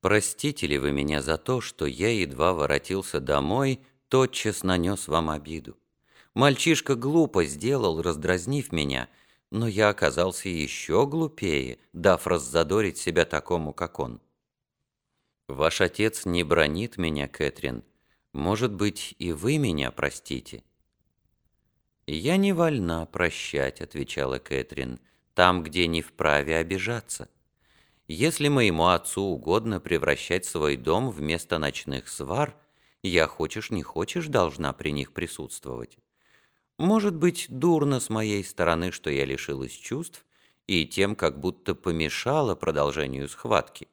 Простите ли вы меня за то, что я едва воротился домой, тотчас нанес вам обиду? Мальчишка глупо сделал, раздразнив меня, но я оказался еще глупее, дав раззадорить себя такому, как он. Ваш отец не бронит меня, Кэтрин. Может быть, и вы меня простите?» «Я не вольна прощать», — отвечала Кэтрин, — «там, где не вправе обижаться». Если моему отцу угодно превращать свой дом в место ночных свар, я, хочешь не хочешь, должна при них присутствовать. Может быть, дурно с моей стороны, что я лишилась чувств, и тем как будто помешала продолжению схватки.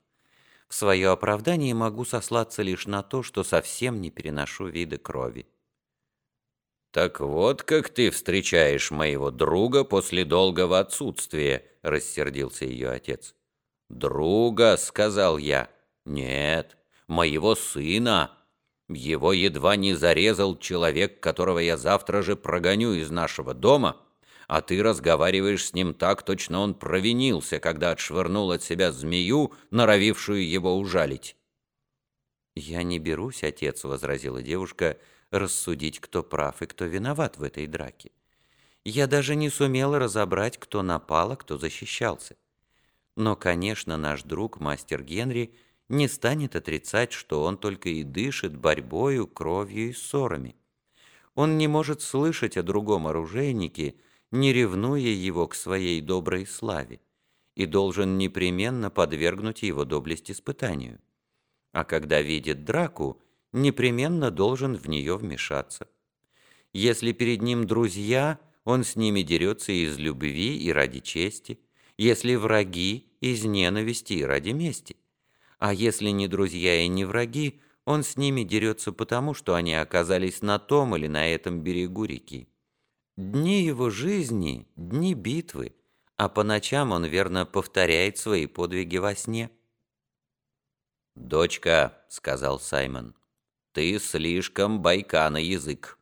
В свое оправдание могу сослаться лишь на то, что совсем не переношу вида крови. «Так вот как ты встречаешь моего друга после долгого отсутствия», — рассердился ее отец. «Друга», — сказал я. «Нет, моего сына. Его едва не зарезал человек, которого я завтра же прогоню из нашего дома, а ты разговариваешь с ним так, точно он провинился, когда отшвырнул от себя змею, норовившую его ужалить». «Я не берусь, отец», — возразила девушка, — «рассудить, кто прав и кто виноват в этой драке. Я даже не сумела разобрать, кто напал, а кто защищался». Но, конечно, наш друг, мастер Генри, не станет отрицать, что он только и дышит борьбою, кровью и ссорами. Он не может слышать о другом оружейнике, не ревнуя его к своей доброй славе, и должен непременно подвергнуть его доблесть испытанию. А когда видит драку, непременно должен в нее вмешаться. Если перед ним друзья, он с ними дерется из любви и ради чести, если враги, из ненависти и ради мести. А если не друзья и не враги, он с ними дерется потому, что они оказались на том или на этом берегу реки. Дни его жизни – дни битвы, а по ночам он верно повторяет свои подвиги во сне. «Дочка», — сказал Саймон, — «ты слишком байка на язык.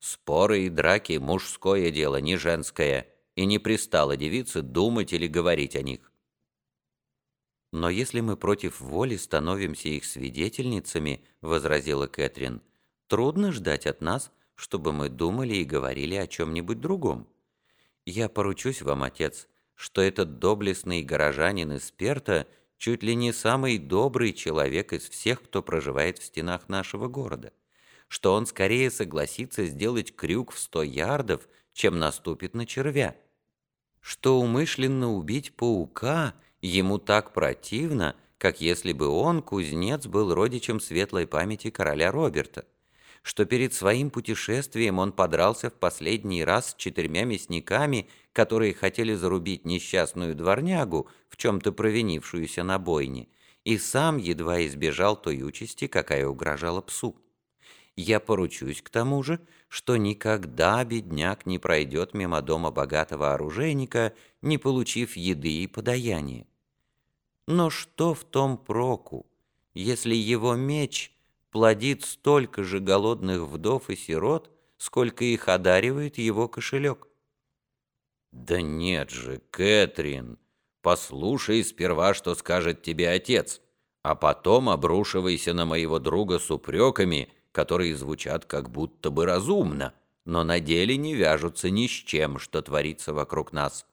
Споры и драки – мужское дело, не женское, и не пристало девице думать или говорить о них. «Но если мы против воли становимся их свидетельницами», — возразила Кэтрин, «трудно ждать от нас, чтобы мы думали и говорили о чем-нибудь другом. Я поручусь вам, отец, что этот доблестный горожанин из Перта чуть ли не самый добрый человек из всех, кто проживает в стенах нашего города, что он скорее согласится сделать крюк в сто ярдов, чем наступит на червя, что умышленно убить паука — ему так противно, как если бы он, кузнец, был родичем светлой памяти короля Роберта, что перед своим путешествием он подрался в последний раз с четырьмя мясниками, которые хотели зарубить несчастную дворнягу, в чем-то провинившуюся на бойне, и сам едва избежал той участи, какая угрожала псу. Я поручусь к тому же, что никогда бедняк не пройдет мимо дома богатого оружейника, не получив еды и подаяния. Но что в том проку, если его меч плодит столько же голодных вдов и сирот, сколько их одаривает его кошелек? «Да нет же, Кэтрин, послушай сперва, что скажет тебе отец, а потом обрушивайся на моего друга с упреками, которые звучат как будто бы разумно, но на деле не вяжутся ни с чем, что творится вокруг нас».